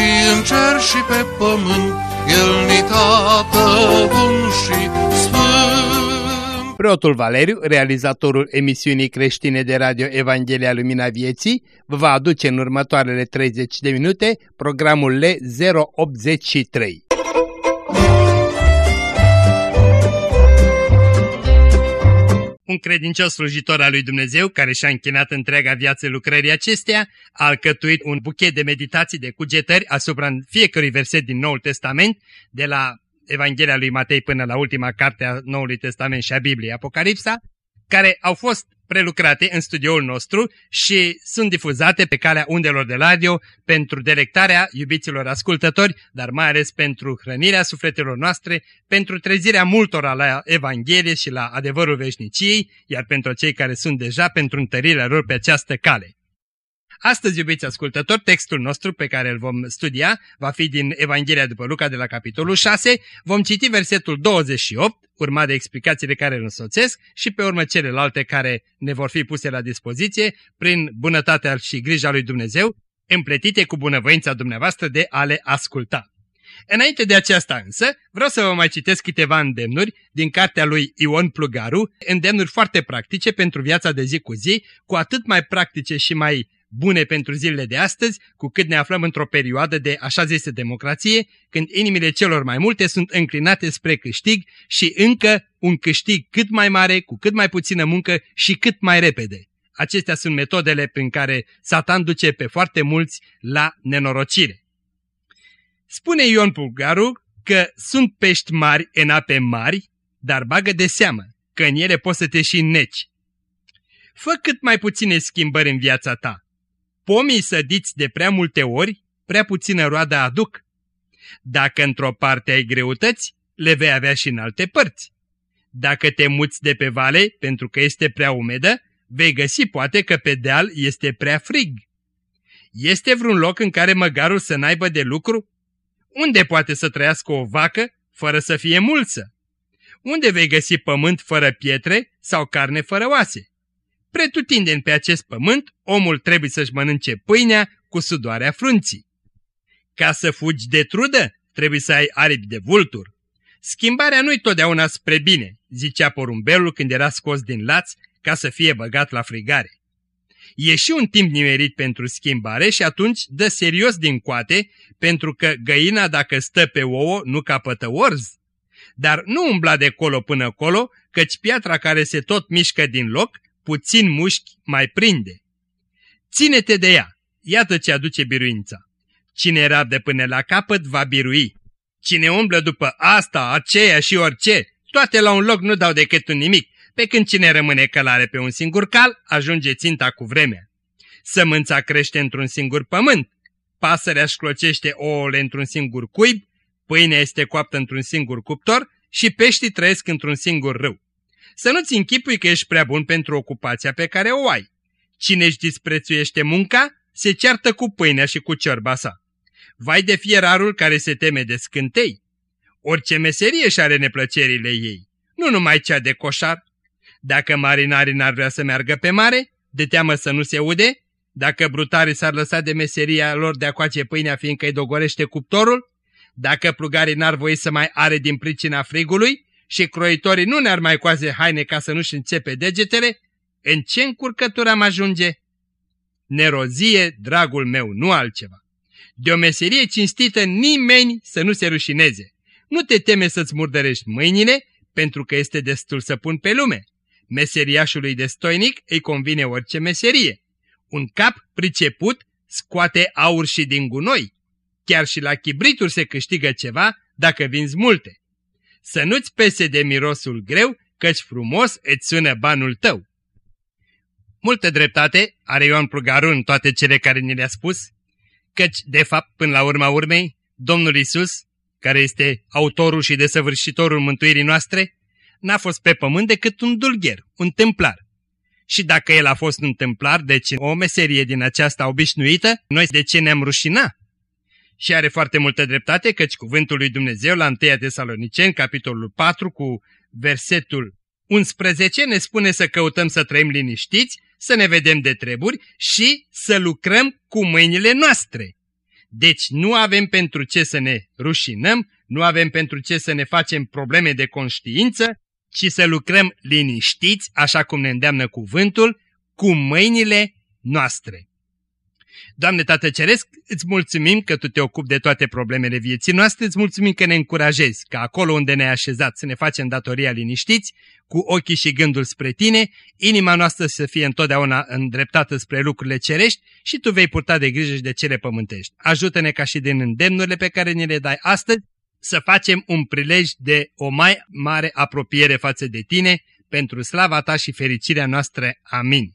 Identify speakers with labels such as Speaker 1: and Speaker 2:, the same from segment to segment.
Speaker 1: și în cer și pe pământ, El ni tată bun și sfânt.
Speaker 2: Preotul Valeriu, realizatorul emisiunii creștine de radio Evanghelia Lumina Vieții, vă va aduce în următoarele 30 de minute programul L083. Un credincios slujitor al lui Dumnezeu, care și-a închinat întreaga viață lucrării acestea, a alcătuit un buchet de meditații, de cugetări asupra fiecărui verset din Noul Testament, de la Evanghelia lui Matei până la ultima carte a Noului Testament și a Bibliei, Apocalipsa, care au fost prelucrate în studioul nostru și sunt difuzate pe calea undelor de radio pentru delectarea iubiților ascultători, dar mai ales pentru hrănirea sufletelor noastre, pentru trezirea multora la Evanghelie și la adevărul veșniciei, iar pentru cei care sunt deja pentru întărirea lor pe această cale. Astăzi, iubiți ascultători, textul nostru pe care îl vom studia va fi din Evanghelia după Luca de la capitolul 6. Vom citi versetul 28, urmat de explicațiile care îl însoțesc și pe urmă celelalte care ne vor fi puse la dispoziție prin bunătatea și grija lui Dumnezeu, împletite cu bunăvoința dumneavoastră de a le asculta. Înainte de aceasta însă, vreau să vă mai citesc câteva îndemnuri din cartea lui Ion Plugaru, îndemnuri foarte practice pentru viața de zi cu zi, cu atât mai practice și mai bune pentru zilele de astăzi, cu cât ne aflăm într-o perioadă de așa zisă democrație, când inimile celor mai multe sunt înclinate spre câștig și încă un câștig cât mai mare, cu cât mai puțină muncă și cât mai repede. Acestea sunt metodele prin care Satan duce pe foarte mulți la nenorocire. Spune Ion Pulgaru că sunt pești mari în ape mari, dar bagă de seamă că în ele poți să te și neci. Fă cât mai puține schimbări în viața ta, Pomii sădiți de prea multe ori, prea puțină roadă aduc. Dacă într-o parte ai greutăți, le vei avea și în alte părți. Dacă te muți de pe vale pentru că este prea umedă, vei găsi poate că pe deal este prea frig. Este vreun loc în care măgarul să n-aibă de lucru? Unde poate să trăiască o vacă fără să fie mulță? Unde vei găsi pământ fără pietre sau carne fără oase? Pretutindeni pe acest pământ, omul trebuie să-și mănânce pâinea cu sudoarea frunții. Ca să fugi de trudă, trebuie să ai aripi de vultur. Schimbarea nu-i totdeauna spre bine, zicea porumbelul când era scos din laț ca să fie băgat la frigare. E și un timp nimerit pentru schimbare și atunci dă serios din coate, pentru că găina dacă stă pe ouă nu capătă orz. Dar nu umbla de colo până colo, căci piatra care se tot mișcă din loc puțin mușchi mai prinde. Ține-te de ea, iată ce aduce biruința. Cine rabdă până la capăt va birui. Cine umblă după asta, aceea și orice, toate la un loc nu dau decât un nimic, pe când cine rămâne călare pe un singur cal, ajunge ținta cu vremea. Sămânța crește într-un singur pământ, pasărea își clocește ouăle într-un singur cuib, pâinea este coaptă într-un singur cuptor și peștii trăiesc într-un singur râu. Să nu-ți închipui că ești prea bun pentru ocupația pe care o ai. Cine își disprețuiește munca, se ceartă cu pâinea și cu ciorba sa. Vai de fierarul care se teme de scântei. Orice meserie și are neplăcerile ei, nu numai cea de coșar. Dacă marinarii n-ar vrea să meargă pe mare, de teamă să nu se ude, dacă brutarii s-ar lăsa de meseria lor de a coace pâinea fiindcă îi dogorește cuptorul, dacă plugarii n-ar voi să mai are din pricina frigului, și croitorii nu ne-ar mai coaze haine ca să nu-și înțepe degetele, în ce încurcătură am ajunge? Nerozie, dragul meu, nu altceva. De o meserie cinstită nimeni să nu se rușineze. Nu te teme să-ți murdărești mâinile, pentru că este destul să pun pe lume. Meseriașului destoinic îi convine orice meserie. Un cap priceput scoate aur și din gunoi. Chiar și la chibrituri se câștigă ceva dacă vinzi multe. Să nu-ți pese de mirosul greu, căci frumos îți sună banul tău. Multă dreptate are Ioan Prugaru în toate cele care ni le-a spus, căci, de fapt, până la urma urmei, Domnul Isus, care este autorul și desăvârșitorul mântuirii noastre, n-a fost pe pământ decât un dulgher, un templar. Și dacă el a fost un templar, deci o meserie din aceasta obișnuită, noi de ce ne-am rușina? Și are foarte multă dreptate, căci cuvântul lui Dumnezeu la 1 Tesaloniceni, capitolul 4, cu versetul 11, ne spune să căutăm să trăim liniștiți, să ne vedem de treburi și să lucrăm cu mâinile noastre. Deci nu avem pentru ce să ne rușinăm, nu avem pentru ce să ne facem probleme de conștiință, ci să lucrăm liniștiți, așa cum ne îndeamnă cuvântul, cu mâinile noastre. Doamne Tată Ceresc, îți mulțumim că Tu te ocupi de toate problemele vieții noastre, îți mulțumim că ne încurajezi, că acolo unde ne-ai așezat să ne facem datoria liniștiți, cu ochii și gândul spre Tine, inima noastră să fie întotdeauna îndreptată spre lucrurile cerești și Tu vei purta de grijă și de cele pământești. Ajută-ne ca și din îndemnurile pe care ne le dai astăzi, să facem un prilej de o mai mare apropiere față de Tine, pentru slava Ta și fericirea noastră. Amin.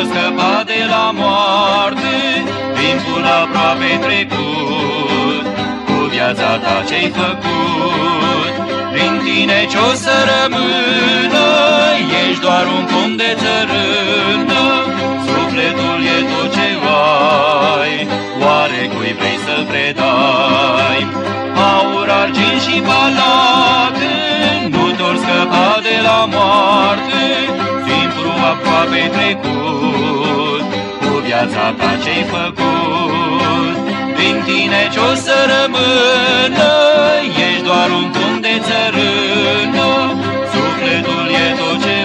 Speaker 3: nu tot scăpa de la moarte, timpul aproape trecut, cu viața ta ce-ai făcut. Prin tine ce-o să rămână, ești doar un pom de țărână, sufletul e tot ce ai, oare cui vrei să-l predai? Aur, argint și palate, nu te scăpa de la moarte, timpul aproape trecut, cu viața ta ce-ai făcut. Prin tine ce-o să rămână, ești doar un pom de țărână, sufletul e tot ce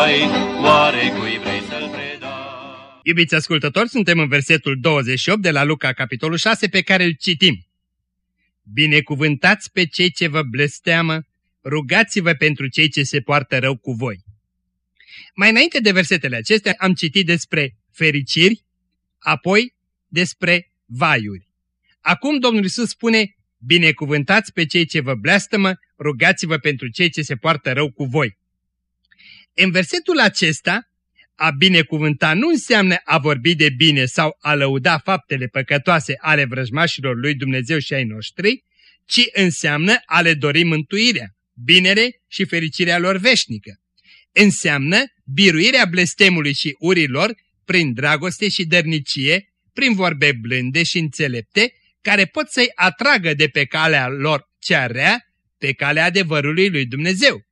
Speaker 3: ai, oare cui vrei să-l predai?
Speaker 2: Iubiți ascultători, suntem în versetul 28 de la Luca, capitolul 6, pe care îl citim. Binecuvântați pe cei ce vă blesteamă, rugați-vă pentru cei ce se poartă rău cu voi. Mai înainte de versetele acestea am citit despre fericiri, apoi despre vaiuri. Acum Domnul Iisus spune, binecuvântați pe cei ce vă blastămă, rugați-vă pentru cei ce se poartă rău cu voi. În versetul acesta, a binecuvânta nu înseamnă a vorbi de bine sau a lăuda faptele păcătoase ale vrăjmașilor lui Dumnezeu și ai noștri, ci înseamnă a le dori mântuirea, binere și fericirea lor veșnică. Înseamnă biruirea blestemului și urilor prin dragoste și dărnicie, prin vorbe blânde și înțelepte, care pot să-i atragă de pe calea lor cea rea, pe calea adevărului lui Dumnezeu.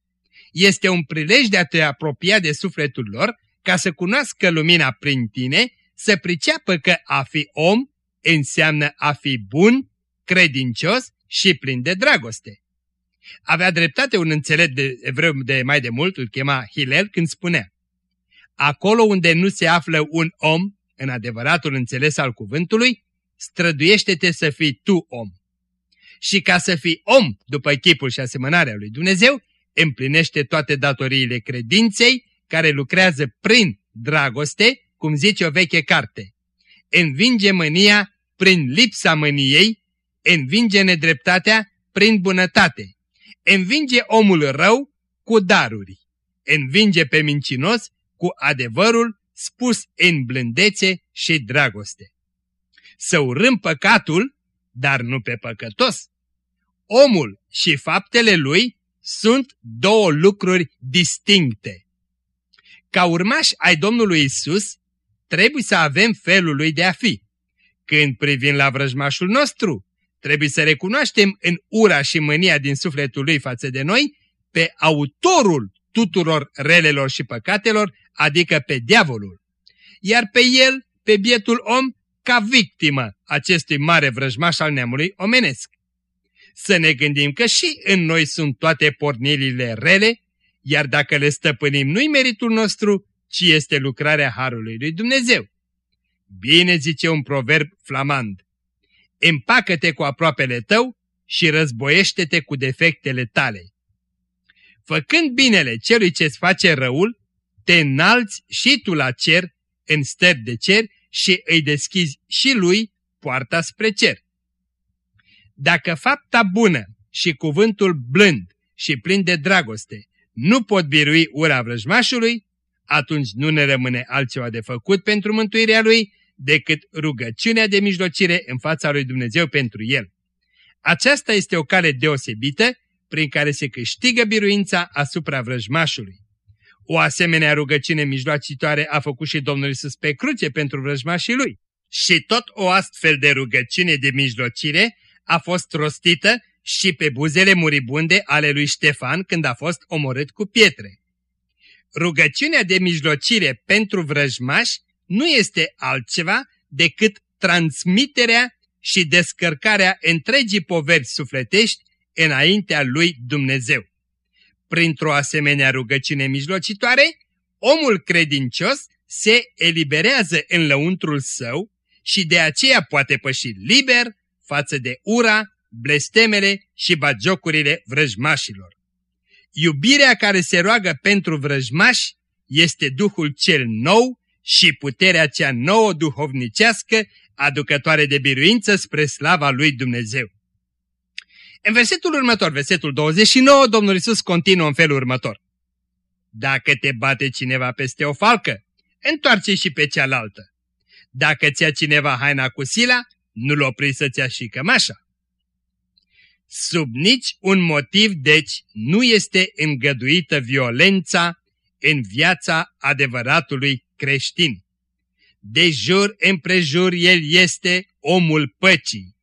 Speaker 2: Este un prilej de a te apropia de sufletul lor, ca să cunoască lumina prin tine, să priceapă că a fi om înseamnă a fi bun, credincios și plin de dragoste. Avea dreptate un înțelept de evreu de mai de mult, îl chema Hilel, când spunea Acolo unde nu se află un om, în adevăratul înțeles al cuvântului, străduiește-te să fii tu om. Și ca să fii om după chipul și asemănarea lui Dumnezeu, împlinește toate datoriile credinței care lucrează prin dragoste, cum zice o veche carte. Învinge mânia prin lipsa mâniei, învinge nedreptatea prin bunătate, învinge omul rău cu daruri, învinge pe mincinos cu adevărul spus în blândețe și dragoste. Să urâm păcatul, dar nu pe păcătos. Omul și faptele lui sunt două lucruri distincte. Ca urmași ai Domnului Isus, trebuie să avem felul lui de a fi. Când privim la vrăjmașul nostru, trebuie să recunoaștem în ura și mânia din sufletul lui față de noi pe autorul tuturor relelor și păcatelor, adică pe diavolul. Iar pe el, pe bietul om, ca victimă acestui mare vrăjmaș al neamului omenesc. Să ne gândim că și în noi sunt toate pornirile rele, iar dacă le stăpânim nu-i meritul nostru, ci este lucrarea Harului lui Dumnezeu. Bine zice un proverb flamand, împacă-te cu aproapele tău și războiește-te cu defectele tale. Făcând binele celui ce-ți face răul, te înalți și tu la cer, în stări de cer, și îi deschizi și lui poarta spre cer. Dacă fapta bună și cuvântul blând și plin de dragoste nu pot birui ura vrăjmașului, atunci nu ne rămâne altceva de făcut pentru mântuirea lui decât rugăciunea de mijlocire în fața lui Dumnezeu pentru el. Aceasta este o cale deosebită prin care se câștigă biruința asupra vrăjmașului. O asemenea rugăciune mijloacitoare a făcut și Domnul Iisus pe cruce pentru vrăjmașii lui. Și tot o astfel de rugăciune de mijlocire a fost rostită și pe buzele muribunde ale lui Ștefan când a fost omorât cu pietre. Rugăciunea de mijlocire pentru vrăjmași nu este altceva decât transmiterea și descărcarea întregii poveri sufletești înaintea lui Dumnezeu. Printr-o asemenea rugăciune mijlocitoare, omul credincios se eliberează în lăuntrul său și de aceea poate păși liber față de ura, blestemele și bagiocurile vrăjmașilor. Iubirea care se roagă pentru vrăjmași este Duhul cel nou și puterea cea nouă duhovnicească aducătoare de biruință spre slava lui Dumnezeu. În versetul următor, versetul 29, Domnul Isus continuă în felul următor. Dacă te bate cineva peste o falcă, întoarce și pe cealaltă. Dacă ți-a cineva haina cu sila, nu-l opri să-ți ia și cămașa. Sub nici un motiv, deci, nu este îngăduită violența în viața adevăratului creștin. De jur împrejur el este omul păcii.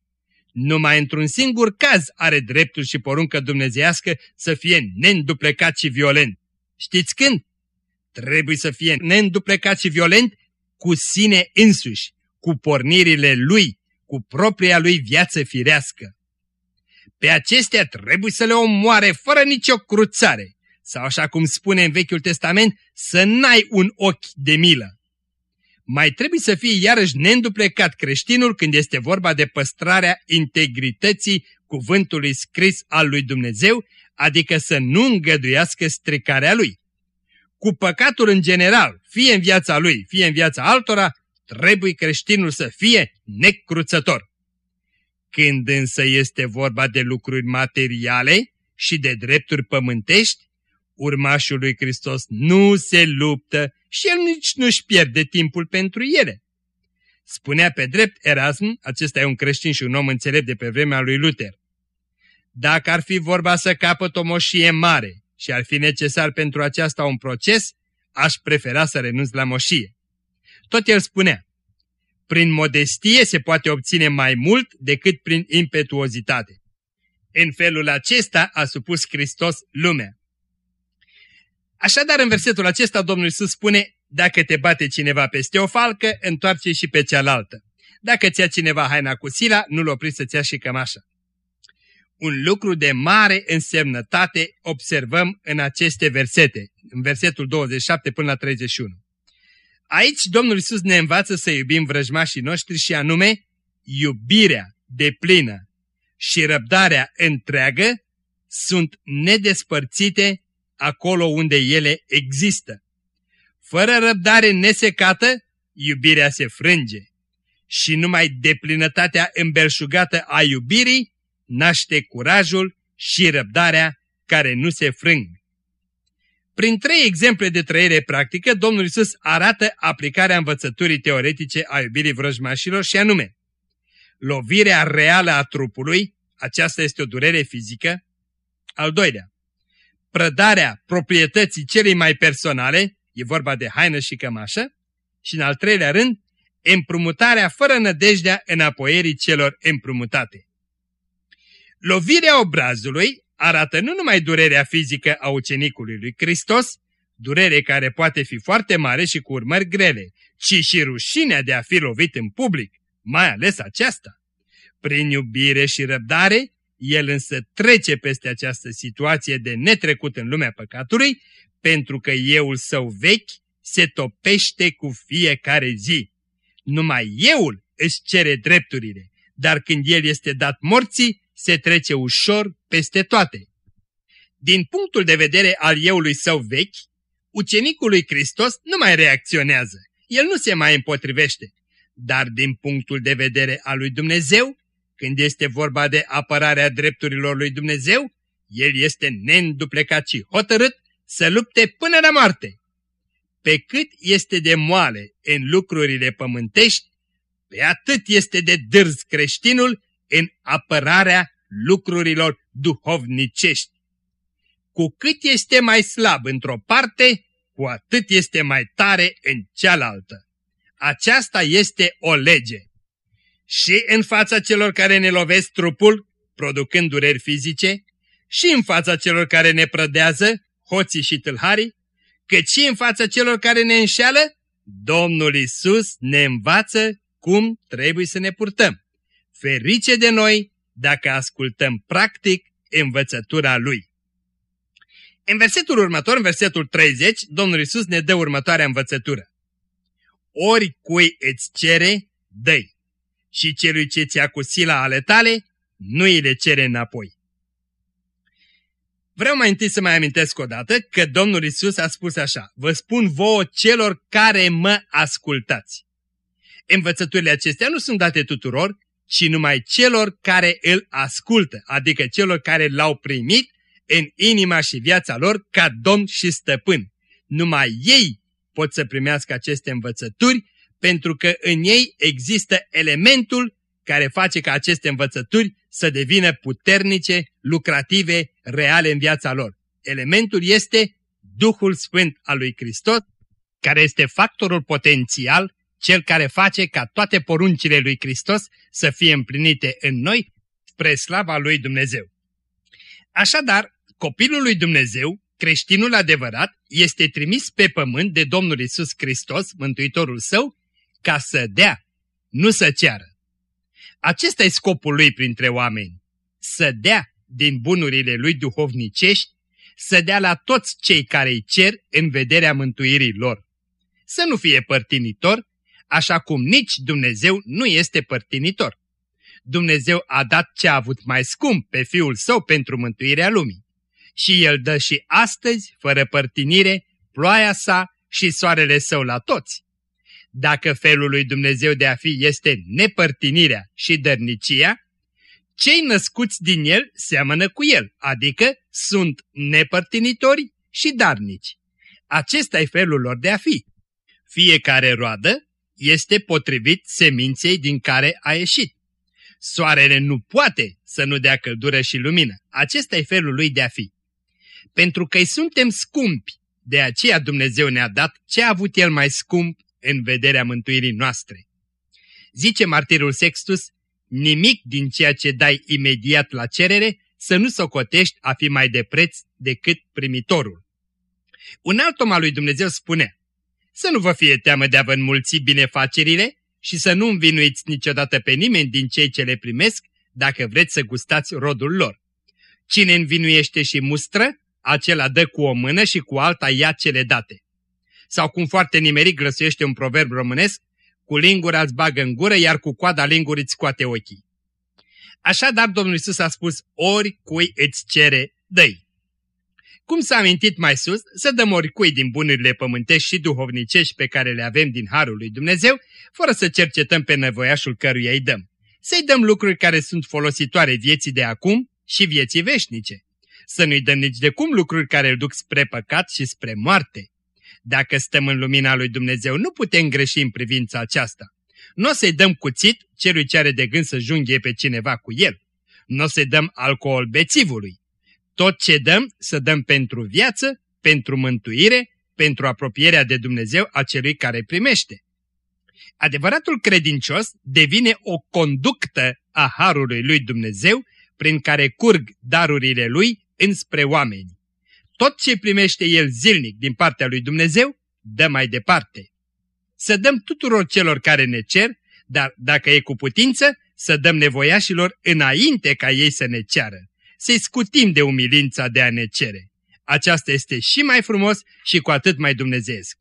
Speaker 2: Numai într-un singur caz are dreptul și poruncă dumnezeiască să fie neînduplecat și violent. Știți când? Trebuie să fie neînduplecat și violent cu sine însuși, cu pornirile lui, cu propria lui viață firească. Pe acestea trebuie să le omoare fără nicio cruțare, sau așa cum spune în Vechiul Testament, să n-ai un ochi de milă. Mai trebuie să fie iarăși neînduplecat creștinul când este vorba de păstrarea integrității cuvântului scris al lui Dumnezeu, adică să nu îngăduiască stricarea lui. Cu păcatul în general, fie în viața lui, fie în viața altora, trebuie creștinul să fie necruțător. Când însă este vorba de lucruri materiale și de drepturi pământești, urmașul lui Hristos nu se luptă și el nici nu-și pierde timpul pentru ele. Spunea pe drept Erasm, acesta e un creștin și un om înțelept de pe vremea lui Luther. Dacă ar fi vorba să capăt o moșie mare și ar fi necesar pentru aceasta un proces, aș prefera să renunț la moșie. Tot el spunea, prin modestie se poate obține mai mult decât prin impetuozitate. În felul acesta a supus Hristos lumea. Așadar, în versetul acesta, Domnul Iisus spune, dacă te bate cineva peste o falcă, întoarce și pe cealaltă. Dacă ți-a cineva haina cu sila, nu-l opri să-ți ia și cămașa. Un lucru de mare însemnătate observăm în aceste versete, în versetul 27 până la 31. Aici Domnul Iisus ne învață să iubim vrăjmașii noștri și anume iubirea de plină și răbdarea întreagă sunt nedespărțite acolo unde ele există. Fără răbdare nesecată, iubirea se frânge și numai deplinătatea îmbelșugată a iubirii naște curajul și răbdarea care nu se frâng. Prin trei exemple de trăire practică, Domnul Isus arată aplicarea învățăturii teoretice a iubirii vrăjmașilor și anume lovirea reală a trupului, aceasta este o durere fizică, al doilea, prădarea proprietății celei mai personale, e vorba de haină și cămașă, și în al treilea rând, împrumutarea fără nădejdea înapoierii celor împrumutate. Lovirea obrazului arată nu numai durerea fizică a ucenicului lui Hristos, durere care poate fi foarte mare și cu urmări grele, ci și rușinea de a fi lovit în public, mai ales aceasta. Prin iubire și răbdare, el însă trece peste această situație de netrecut în lumea păcatului, pentru că euul său vechi se topește cu fiecare zi. Numai euul își cere drepturile, dar când el este dat morții, se trece ușor peste toate. Din punctul de vedere al euului său vechi, ucenicul lui Hristos nu mai reacționează, el nu se mai împotrivește, dar din punctul de vedere al lui Dumnezeu, când este vorba de apărarea drepturilor lui Dumnezeu, el este neînduplecat și hotărât să lupte până la moarte. Pe cât este de moale în lucrurile pământești, pe atât este de dârz creștinul în apărarea lucrurilor duhovnicești. Cu cât este mai slab într-o parte, cu atât este mai tare în cealaltă. Aceasta este o lege. Și în fața celor care ne lovesc trupul, producând dureri fizice, și în fața celor care ne prădează, hoții și tâlharii, cât și în fața celor care ne înșeală, Domnul Isus ne învață cum trebuie să ne purtăm. Ferice de noi dacă ascultăm practic învățătura Lui. În versetul următor, în versetul 30, Domnul Isus ne dă următoarea învățătură. Ori cui îți cere, dă și celui ce ți-a cu sila ale tale, nu îi le cere înapoi. Vreau mai întâi să mai amintesc o dată că Domnul Isus a spus așa, vă spun vouă celor care mă ascultați. Învățăturile acestea nu sunt date tuturor, ci numai celor care îl ascultă, adică celor care l-au primit în inima și viața lor ca Domn și Stăpân. Numai ei pot să primească aceste învățături, pentru că în ei există elementul care face ca aceste învățături să devină puternice, lucrative, reale în viața lor. Elementul este Duhul Sfânt al lui Hristos, care este factorul potențial, cel care face ca toate poruncile lui Hristos să fie împlinite în noi spre slava lui Dumnezeu. Așadar, copilul lui Dumnezeu, creștinul adevărat, este trimis pe pământ de Domnul Isus Hristos, Mântuitorul său, ca să dea, nu să ceară. Acesta e scopul lui printre oameni, să dea din bunurile lui duhovnicești, să dea la toți cei care îi cer în vederea mântuirii lor. Să nu fie părtinitor, așa cum nici Dumnezeu nu este părtinitor. Dumnezeu a dat ce a avut mai scump pe Fiul Său pentru mântuirea lumii. Și El dă și astăzi, fără părtinire, ploaia sa și soarele său la toți. Dacă felul lui Dumnezeu de a fi este nepărtinirea și dărnicia, cei născuți din el seamănă cu el, adică sunt nepărtinitori și darnici. Acesta e felul lor de a fi. Fiecare roadă este potrivit seminței din care a ieșit. Soarele nu poate să nu dea căldură și lumină. Acesta e felul lui de a fi. Pentru că îi suntem scumpi, de aceea Dumnezeu ne-a dat ce a avut El mai scump în vederea mântuirii noastre. Zice martirul Sextus, nimic din ceea ce dai imediat la cerere să nu socotești a fi mai de preț decât primitorul. Un alt om al lui Dumnezeu spune, să nu vă fie teamă de a vă înmulți binefacerile și să nu învinuiți niciodată pe nimeni din cei ce le primesc, dacă vreți să gustați rodul lor. Cine învinuiește și mustră, acela dă cu o mână și cu alta ia cele date. Sau cum foarte nimerit glăsuiește un proverb românesc, cu lingura îți bagă în gură, iar cu coada lingurii îți scoate ochii. Așadar, Domnul Isus a spus, ori cui îți cere, dăi. Cum s-a amintit mai sus, să dăm oricui din bunurile pământești și duhovnicești pe care le avem din Harul lui Dumnezeu, fără să cercetăm pe nevoiașul căruia îi dăm. Să-i dăm lucruri care sunt folositoare vieții de acum și vieții veșnice. Să nu-i dăm nici de cum lucruri care îl duc spre păcat și spre moarte. Dacă stăm în lumina lui Dumnezeu, nu putem greși în privința aceasta. Nu o să-i dăm cuțit celui ce are de gând să junghie pe cineva cu el. Nu o să-i dăm alcool bețivului. Tot ce dăm, să dăm pentru viață, pentru mântuire, pentru apropierea de Dumnezeu a celui care primește. Adevăratul credincios devine o conductă a Harului lui Dumnezeu prin care curg darurile lui înspre oameni. Tot ce primește el zilnic din partea lui Dumnezeu, dă mai departe. Să dăm tuturor celor care ne cer, dar dacă e cu putință, să dăm nevoiașilor înainte ca ei să ne ceară. Să-i scutim de umilința de a ne cere. Aceasta este și mai frumos și cu atât mai dumnezeesc.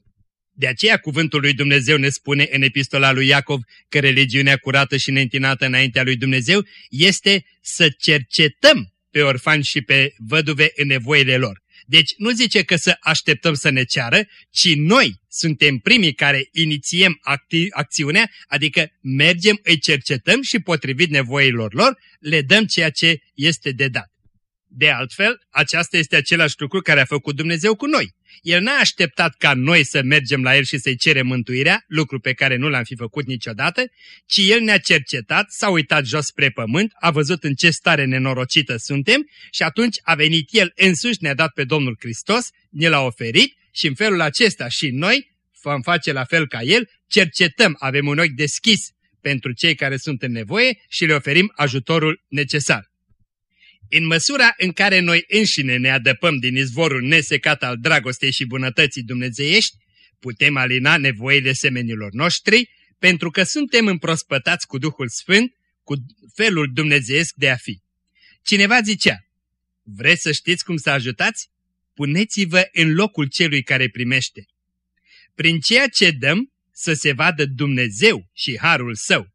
Speaker 2: De aceea cuvântul lui Dumnezeu ne spune în epistola lui Iacov că religiunea curată și neîntinată înaintea lui Dumnezeu este să cercetăm pe orfani și pe văduve în nevoile lor. Deci nu zice că să așteptăm să ne ceară, ci noi suntem primii care inițiem acti- acțiunea, adică mergem, îi cercetăm și potrivit nevoilor lor, le dăm ceea ce este de dat. De altfel, aceasta este același lucru care a făcut Dumnezeu cu noi. El n-a așteptat ca noi să mergem la El și să-i cerem mântuirea, lucru pe care nu l-am fi făcut niciodată, ci El ne-a cercetat, s-a uitat jos spre pământ, a văzut în ce stare nenorocită suntem și atunci a venit El însuși, ne-a dat pe Domnul Hristos, ne l-a oferit și în felul acesta și noi vom face la fel ca El, cercetăm, avem un ochi deschis pentru cei care sunt în nevoie și le oferim ajutorul necesar. În măsura în care noi înșine ne adăpăm din izvorul nesecat al dragostei și bunătății dumnezeiești, putem alina nevoile semenilor noștri, pentru că suntem împrospătați cu Duhul Sfânt, cu felul dumnezeiesc de a fi. Cineva zicea, vreți să știți cum să ajutați? Puneți-vă în locul celui care primește. Prin ceea ce dăm, să se vadă Dumnezeu și Harul Său.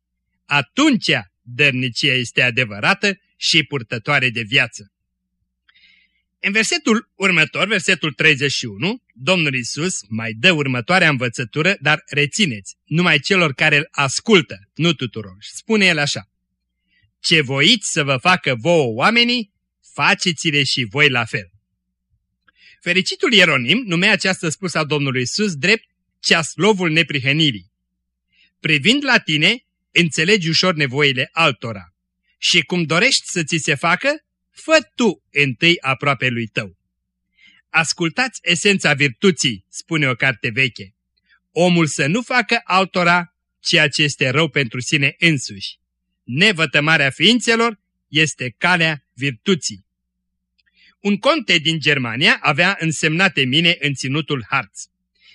Speaker 2: Atunci dărnicia este adevărată și purtătoare de viață. În versetul următor, versetul 31, Domnul Isus mai dă următoarea învățătură, dar rețineți, numai celor care îl ascultă, nu tuturor. Spune el așa, Ce voiți să vă facă vouă oamenii, faceți-le și voi la fel. Fericitul Ieronim numea această spusă a Domnului Isus drept ceaslovul neprihănirii. Privind la tine, înțelegi ușor nevoile altora și cum dorești să ți se facă, fă tu întâi aproape lui tău. Ascultați esența virtuții, spune o carte veche. Omul să nu facă altora ceea ce este rău pentru sine însuși. Nevătămarea ființelor este calea virtuții. Un conte din Germania avea însemnate mine în ținutul Harz.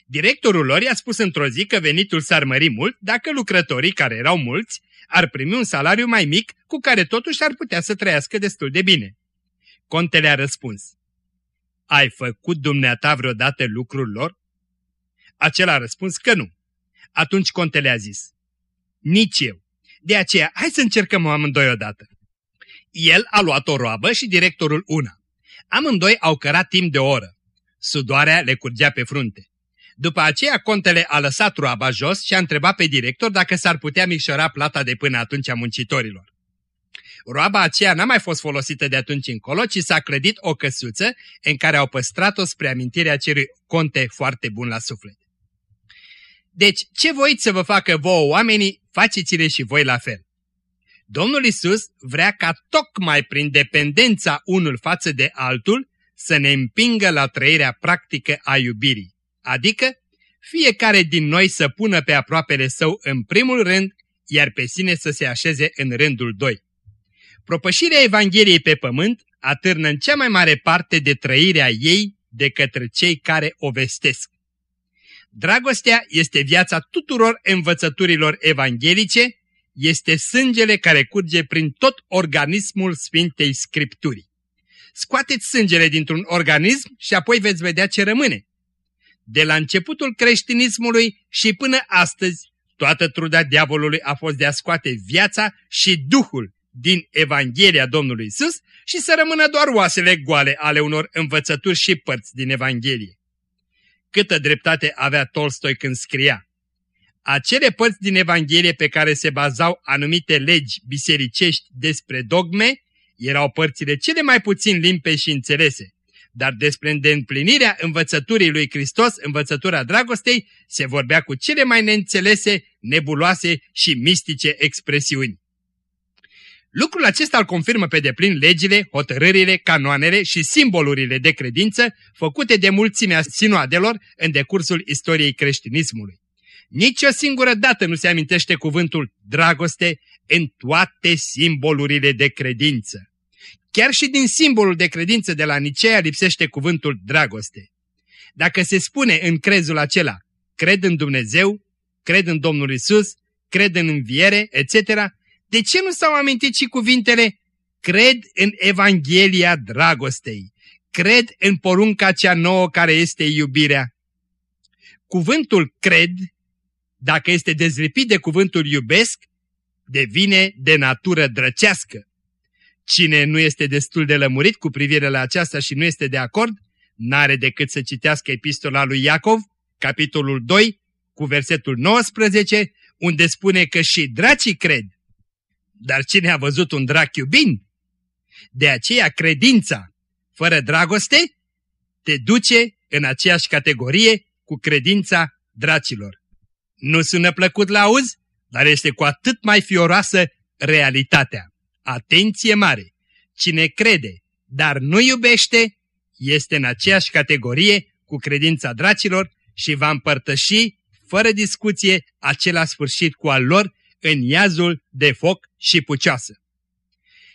Speaker 2: Directorul lor i-a spus într-o zi că venitul s-ar mări mult dacă lucrătorii, care erau mulți, ar primi un salariu mai mic cu care totuși ar putea să trăiască destul de bine. Contele a răspuns, Ai făcut dumneata vreodată lucrul lor? Acela a răspuns că nu. Atunci contele a zis, Nici eu. De aceea, hai să încercăm o amândoi odată. El a luat o roabă și directorul una. Amândoi au cărat timp de o oră. Sudoarea le curgea pe frunte. După aceea, contele a lăsat roaba jos și a întrebat pe director dacă s-ar putea micșora plata de până atunci a muncitorilor. Roaba aceea n-a mai fost folosită de atunci încolo, ci s-a clădit o căsuță în care au păstrat-o spre amintirea acelui conte foarte bun la suflet. Deci, ce voiți să vă facă vouă oamenii, faceți-le și voi la fel. Domnul Isus vrea ca tocmai prin dependența unul față de altul să ne împingă la trăirea practică a iubirii adică fiecare din noi să pună pe aproapele său în primul rând, iar pe sine să se așeze în rândul doi. Propășirea Evangheliei pe pământ atârnă în cea mai mare parte de trăirea ei de către cei care o vestesc. Dragostea este viața tuturor învățăturilor evanghelice, este sângele care curge prin tot organismul Sfintei Scripturii. Scoateți sângele dintr-un organism și apoi veți vedea ce rămâne. De la începutul creștinismului și până astăzi, toată truda diavolului a fost de a scoate viața și Duhul din Evanghelia Domnului Isus și să rămână doar oasele goale ale unor învățături și părți din Evanghelie. Câtă dreptate avea Tolstoi când scria. Acele părți din Evanghelie pe care se bazau anumite legi bisericești despre dogme erau părțile cele mai puțin limpe și înțelese, dar despre îndeplinirea învățăturii lui Hristos, învățătura dragostei, se vorbea cu cele mai neînțelese, nebuloase și mistice expresiuni. Lucrul acesta îl confirmă pe deplin legile, hotărârile, canoanele și simbolurile de credință făcute de mulțimea sinoadelor în decursul istoriei creștinismului. Nici o singură dată nu se amintește cuvântul dragoste în toate simbolurile de credință. Chiar și din simbolul de credință de la Nicea lipsește cuvântul dragoste. Dacă se spune în crezul acela, cred în Dumnezeu, cred în Domnul Isus, cred în înviere, etc., de ce nu s-au amintit și cuvintele cred în Evanghelia dragostei, cred în porunca cea nouă care este iubirea? cuvântul cred, dacă este dezlipit de cuvântul iubesc, devine de natură drăcească. Cine nu este destul de lămurit cu privire la aceasta și nu este de acord, n-are decât să citească epistola lui Iacov, capitolul 2, cu versetul 19, unde spune că și dracii cred. Dar cine a văzut un drac iubind? De aceea credința, fără dragoste, te duce în aceeași categorie cu credința dracilor. Nu sună plăcut la auz, dar este cu atât mai fioroasă realitatea. Atenție mare! Cine crede, dar nu iubește, este în aceeași categorie cu credința dracilor și va împărtăși, fără discuție, acela sfârșit cu al lor în iazul de foc și pucioasă.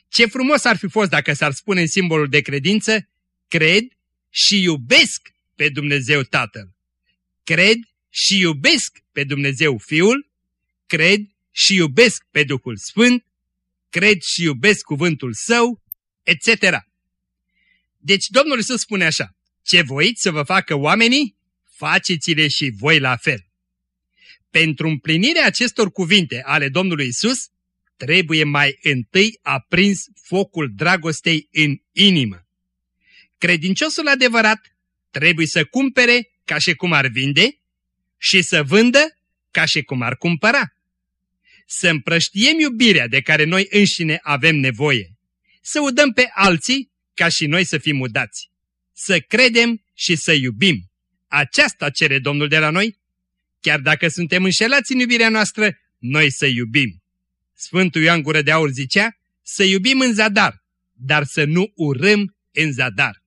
Speaker 2: Ce frumos ar fi fost dacă s-ar spune în simbolul de credință, cred și iubesc pe Dumnezeu Tatăl. Cred și iubesc pe Dumnezeu Fiul, cred și iubesc pe Duhul Sfânt, cred și iubesc cuvântul Său, etc. Deci Domnul Iisus spune așa, ce voiți să vă facă oamenii, faceți-le și voi la fel. Pentru împlinirea acestor cuvinte ale Domnului Isus, trebuie mai întâi aprins focul dragostei în inimă. Credinciosul adevărat trebuie să cumpere ca și cum ar vinde și să vândă ca și cum ar cumpăra. Să împrăștiem iubirea de care noi înșine avem nevoie. Să udăm pe alții ca și noi să fim udați. Să credem și să iubim. Aceasta cere Domnul de la noi. Chiar dacă suntem înșelați în iubirea noastră, noi să iubim. Sfântul Ioan Gură de Aur zicea, să iubim în zadar, dar să nu urâm în zadar.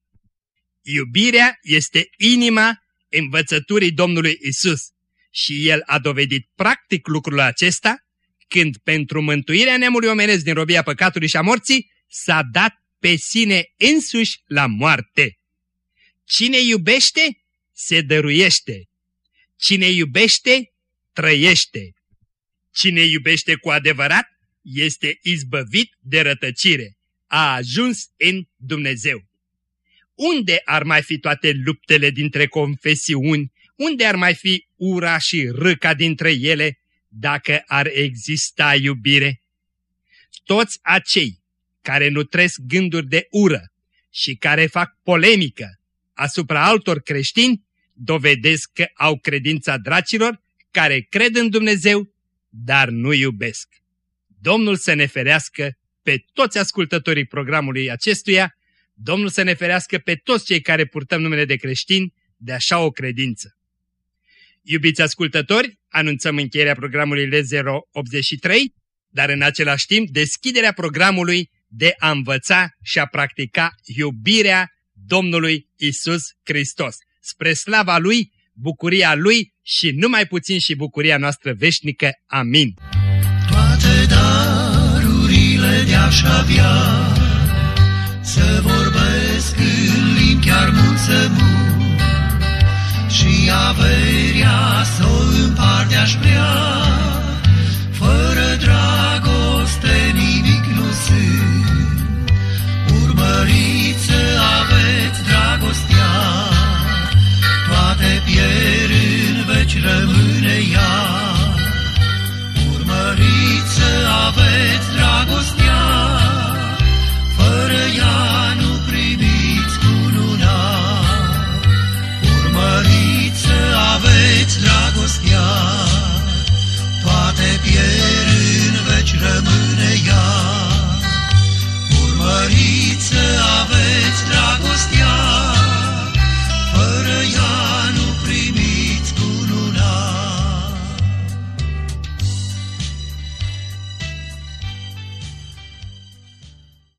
Speaker 2: Iubirea este inima învățăturii Domnului Isus și El a dovedit practic lucrul acesta când pentru mântuirea neamului omenesc din robia păcatului și a morții s-a dat pe sine însuși la moarte. Cine iubește, se dăruiește. Cine iubește, trăiește. Cine iubește cu adevărat, este izbăvit de rătăcire. A ajuns în Dumnezeu. Unde ar mai fi toate luptele dintre confesiuni? Unde ar mai fi ura și râca dintre ele dacă ar exista iubire? Toți acei care nu trăiesc gânduri de ură și care fac polemică asupra altor creștini, dovedesc că au credința dracilor care cred în Dumnezeu, dar nu iubesc. Domnul să ne ferească pe toți ascultătorii programului acestuia, Domnul să ne ferească pe toți cei care purtăm numele de creștini de așa o credință. Iubiți ascultători, anunțăm încheierea programului L083, dar în același timp deschiderea programului de a învăța și a practica iubirea Domnului Isus Hristos. Spre slava Lui, bucuria Lui și numai puțin și bucuria noastră veșnică. Amin.
Speaker 4: Toate darurile de-aș avea Să vorbesc în limbi chiar mult să și averia să o împarte aș vrea, Fără dragoste nimic nu sunt. Urmăriți să aveți dragostea, Toate pieri în veci rămân. Sebastián.